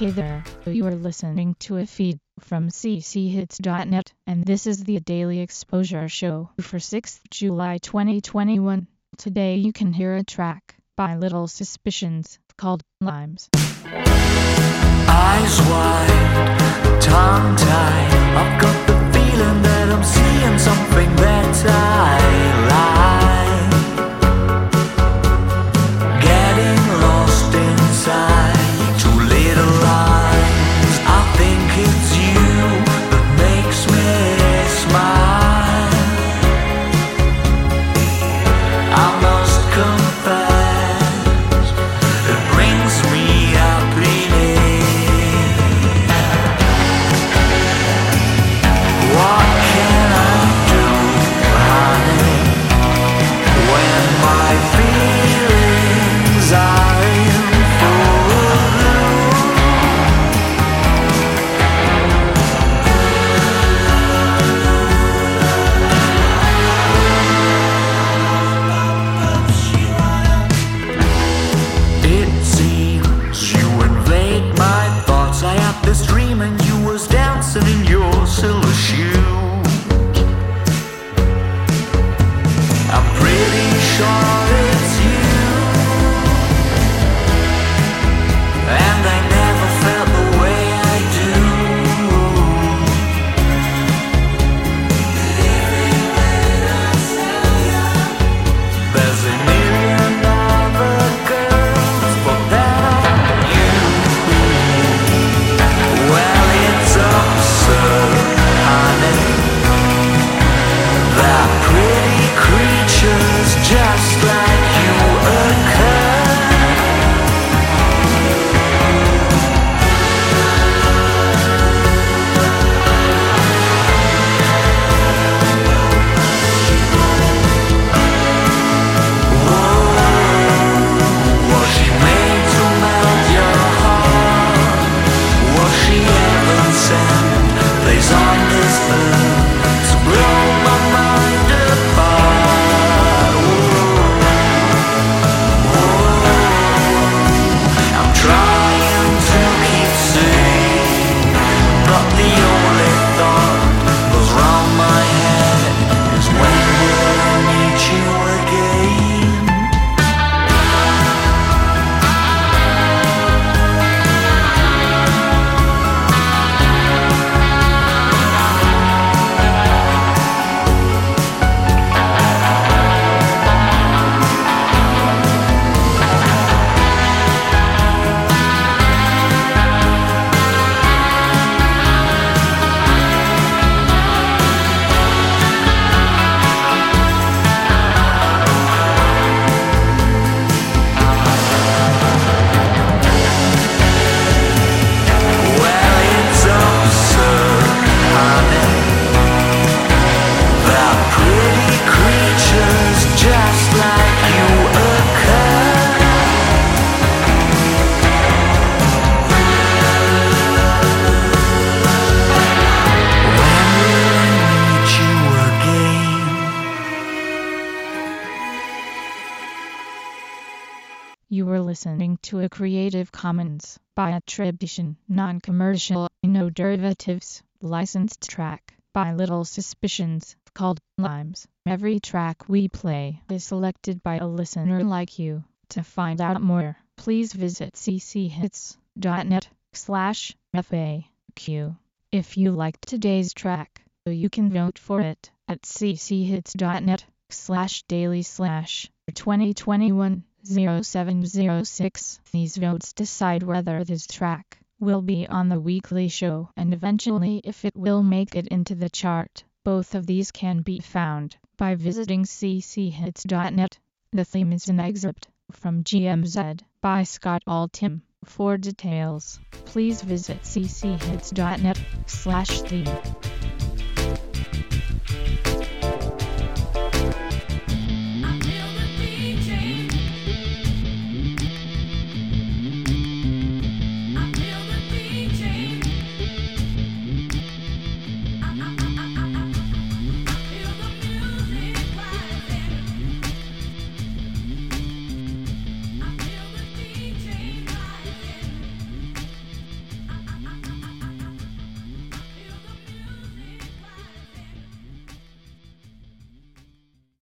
Hey there, you are listening to a feed from cchits.net, and this is the Daily Exposure Show for 6th July 2021. Today you can hear a track by Little Suspicions called Limes. Eyes wide, tongue tied. I've got the feeling that I'm seeing something that I You were listening to a Creative Commons by attribution, non-commercial, no derivatives, licensed track by Little Suspicions called Limes. Every track we play is selected by a listener like you. To find out more, please visit cchits.net slash FAQ. If you liked today's track, you can vote for it at cchits.net slash daily slash 2021 0706. These votes decide whether this track will be on the weekly show and eventually if it will make it into the chart. Both of these can be found by visiting cchits.net. The theme is an excerpt from Gee Whiz by Scott Altham. For details, please visit cchits.net slash theme.